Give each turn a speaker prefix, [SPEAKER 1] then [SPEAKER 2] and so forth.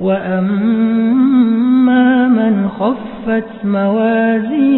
[SPEAKER 1] وأما من خفت موازينه